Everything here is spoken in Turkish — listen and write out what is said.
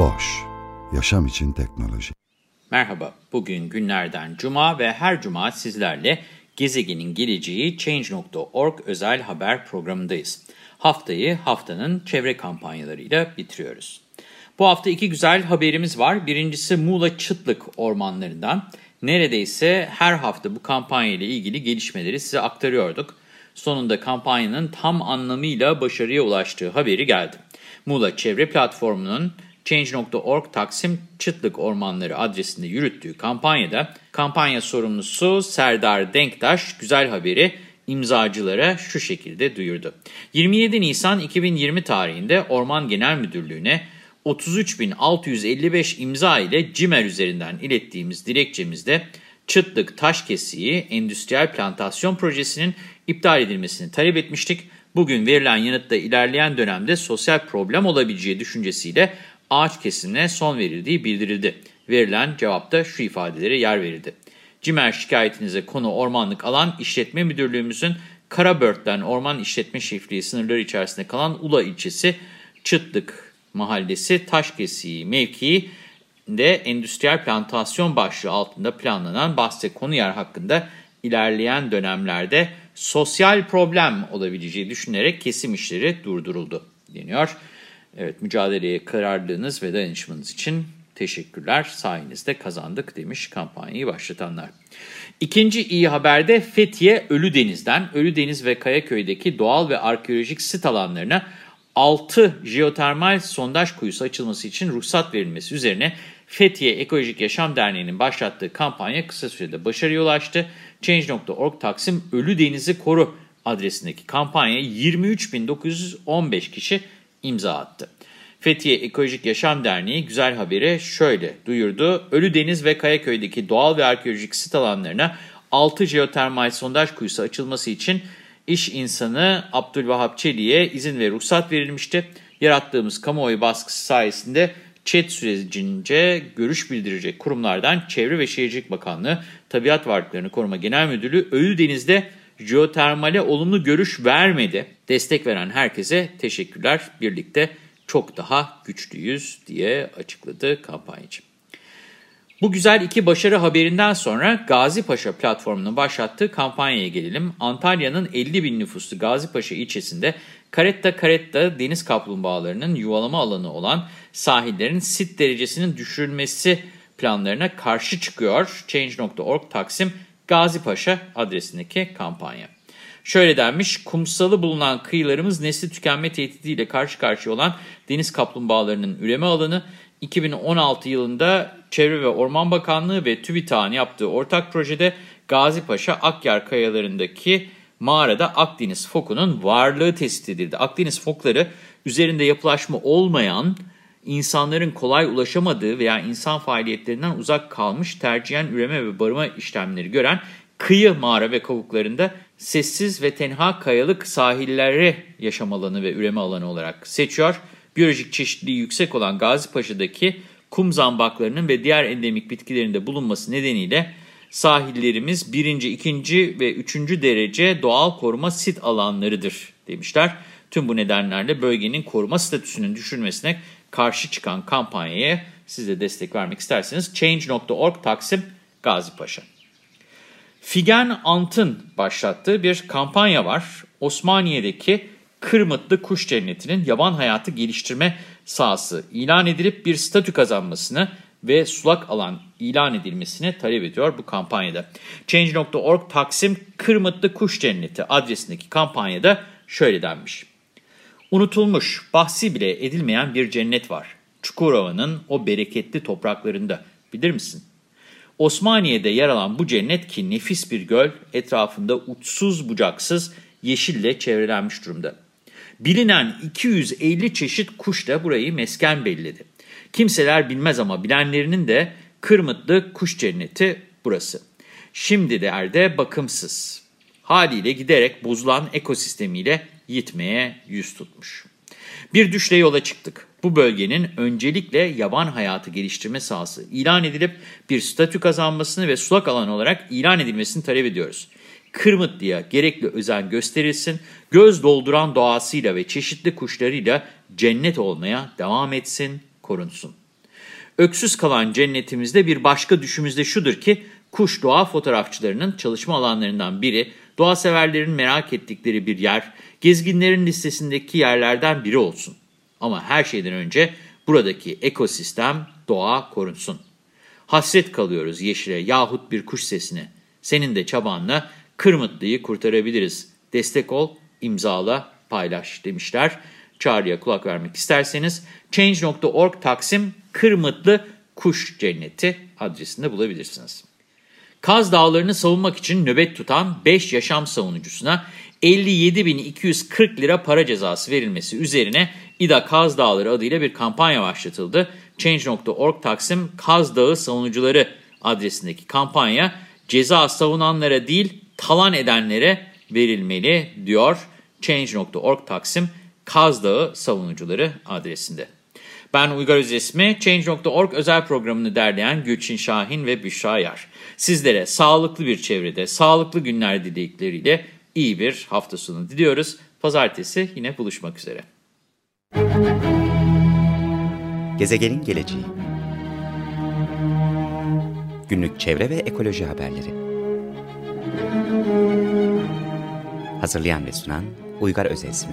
Boş, yaşam için teknoloji. Merhaba, bugün günlerden cuma ve her cuma sizlerle Gezegenin Geleceği Change.org özel haber programındayız. Haftayı haftanın çevre kampanyalarıyla bitiriyoruz. Bu hafta iki güzel haberimiz var. Birincisi Muğla Çıtlık ormanlarından. Neredeyse her hafta bu kampanya ile ilgili gelişmeleri size aktarıyorduk. Sonunda kampanyanın tam anlamıyla başarıya ulaştığı haberi geldi. Muğla Çevre Platformu'nun Change.org Taksim Çıtlık Ormanları adresinde yürüttüğü kampanyada kampanya sorumlusu Serdar Denktaş güzel haberi imzacılara şu şekilde duyurdu. 27 Nisan 2020 tarihinde Orman Genel Müdürlüğü'ne 33.655 imza ile CİMER üzerinden ilettiğimiz dilekçemizde Çıtlık Taş Kesiği Endüstriyel Plantasyon Projesi'nin iptal edilmesini talep etmiştik. Bugün verilen yanıtta ilerleyen dönemde sosyal problem olabileceği düşüncesiyle ağaç kesimine son verildiği bildirildi. Verilen cevapta şu ifadelere yer verildi. CİMER şikayetinize konu ormanlık alan işletme müdürlüğümüzün Karabört'ten orman işletme şefliği sınırları içerisinde kalan Ula ilçesi Çıtlık Mahallesi Taşkesiği mevkiinde endüstriyel plantasyon başlığı altında planlanan bahse konu yer hakkında ilerleyen dönemlerde sosyal problem olabileceği düşünerek kesim işleri durduruldu deniyor. Evet mücadeleye kararlılığınız ve dayanışmanız için teşekkürler. Sayenizde kazandık demiş kampanyayı başlatanlar. İkinci iyi haber de Fethiye Ölüdeniz'den. Ölüdeniz ve Kayaköy'deki doğal ve arkeolojik sit alanlarına 6 jeotermal sondaj kuyusu açılması için ruhsat verilmesi üzerine Fethiye Ekolojik Yaşam Derneği'nin başlattığı kampanya kısa sürede başarıya ulaştı. Change.org Taksim Ölüdeniz'i Koru adresindeki kampanyaya 23.915 kişi imza attı. Fethiye Ekolojik Yaşam Derneği güzel haberi şöyle duyurdu. Ölüdeniz ve Kayaköy'deki doğal ve arkeolojik sit alanlarına 6 jeotermal sondaj kuyusu açılması için iş insanı Abdülvahap Çelik'e izin ve ruhsat verilmişti. Yarattığımız kamuoyu baskısı sayesinde ÇED sürecince görüş bildirecek kurumlardan Çevre ve Şehircilik Bakanlığı, Tabiat Varlıklarını Koruma Genel Müdürlüğü Ölüdeniz'de jeotermale olumlu görüş vermedi. Destek veren herkese teşekkürler. Birlikte çok daha güçlüyüz diye açıkladı kampanyacı. Bu güzel iki başarı haberinden sonra Gazi Paşa platformunun başlattığı kampanyaya gelelim. Antalya'nın 50 bin nüfuslu Gazi Paşa ilçesinde Karetta Karetta deniz kaplumbağalarının yuvalama alanı olan sahillerin sit derecesinin düşürülmesi planlarına karşı çıkıyor. Change.org Taksim Gazi Paşa adresindeki kampanya. Şöyle denmiş, kumsalı bulunan kıyılarımız nesli tükenme tehdidiyle karşı karşıya olan deniz kaplumbağalarının üreme alanı 2016 yılında Çevre ve Orman Bakanlığı ve TÜBİTAK'ın yaptığı ortak projede Gazipaşa Akyar kayalarındaki mağarada Akdeniz fokunun varlığı tespit edildi. Akdeniz fokları üzerinde yapılaşma olmayan, insanların kolay ulaşamadığı veya insan faaliyetlerinden uzak kalmış tercihen üreme ve barıma işlemleri gören kıyı mağara ve kavuklarında sessiz ve tenha kayalık sahilleri yaşam alanı ve üreme alanı olarak seçiyor. Biyolojik çeşitliliği yüksek olan Gazipaşa'daki kum zambaklarının ve diğer endemik bitkilerin de bulunması nedeniyle sahillerimiz birinci, ikinci ve üçüncü derece doğal koruma sit alanlarıdır demişler. Tüm bu nedenlerle bölgenin koruma statüsünün düşürmesine karşı çıkan kampanyaya siz de destek vermek isterseniz Change.org Taksim Gazipaşa. Figen Ant'ın başlattığı bir kampanya var. Osmaniye'deki Kırmıtlı Kuş Cenneti'nin yaban hayatı geliştirme sahası ilan edilip bir statü kazanmasını ve sulak alan ilan edilmesini talep ediyor bu kampanyada. Change.org Taksim Kırmıtlı Kuş Cenneti adresindeki kampanyada şöyle denmiş. Unutulmuş, bahsi bile edilmeyen bir cennet var. Çukurova'nın o bereketli topraklarında. Bilir misin? Osmaniye'de yer alan bu cennet ki nefis bir göl, etrafında uçsuz bucaksız yeşille çevrelenmiş durumda. Bilinen 250 çeşit kuş da burayı mesken belledi. Kimseler bilmez ama bilenlerinin de Kırmıtlı Kuş Cenneti burası. Şimdilerde bakımsız. Haliyle giderek bozulan ekosistemiyle yitmeye yüz tutmuş. Bir düşle yola çıktık. Bu bölgenin öncelikle yaban hayatı geliştirme sahası ilan edilip bir statü kazanmasını ve sulak alan olarak ilan edilmesini talep ediyoruz. Kırmıtlı'ya gerekli özen gösterilsin, göz dolduran doğasıyla ve çeşitli kuşlarıyla cennet olmaya devam etsin, korunsun. Öksüz kalan cennetimizde bir başka düşümüz de şudur ki, kuş doğa fotoğrafçılarının çalışma alanlarından biri, doğa severlerin merak ettikleri bir yer, gezginlerin listesindeki yerlerden biri olsun. Ama her şeyden önce buradaki ekosistem, doğa korunsun. Hasret kalıyoruz yeşile yahut bir kuş sesine. Senin de çabanla Kırmıtlı'yı kurtarabiliriz. Destek ol, imzala, paylaş demişler. Çağrıya kulak vermek isterseniz Change.org Taksim Kırmıtlı Kuş Cenneti adresinde bulabilirsiniz. Kaz Dağları'nı savunmak için nöbet tutan 5 yaşam savunucusuna 57.240 lira para cezası verilmesi üzerine İDA Kaz Dağları adıyla bir kampanya başlatıldı. Change.org Taksim Kaz Dağı Savunucuları adresindeki kampanya ceza savunanlara değil talan edenlere verilmeli diyor Change.org Taksim Kaz Dağı Savunucuları adresinde. Ben Uygar Özesmi, Change.org özel programını derleyen Gülçin Şahin ve Büşra Yar. Sizlere sağlıklı bir çevrede, sağlıklı günler dilekleriyle iyi bir hafta sonu diliyoruz. Pazartesi yine buluşmak üzere. Gezegenin geleceği Günlük çevre ve ekoloji haberleri Hazırlayan ve sunan Uygar Özesmi